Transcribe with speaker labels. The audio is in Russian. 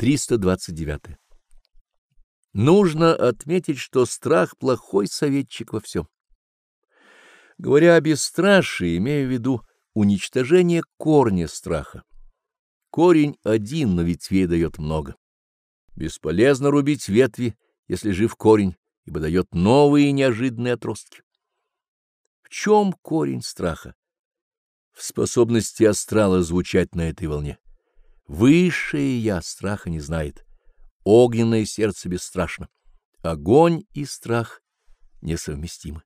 Speaker 1: 329. Нужно отметить, что страх — плохой советчик во всем. Говоря о бесстрашии, имею в виду уничтожение корня страха. Корень один, но ветвей дает много. Бесполезно рубить ветви, если жив корень, ибо дает новые неожиданные отростки. В чем корень страха? В способности астрала звучать на этой волне. Высшее я страха не знает. Огненное сердце бесстрашно. Огонь и страх несовместимы.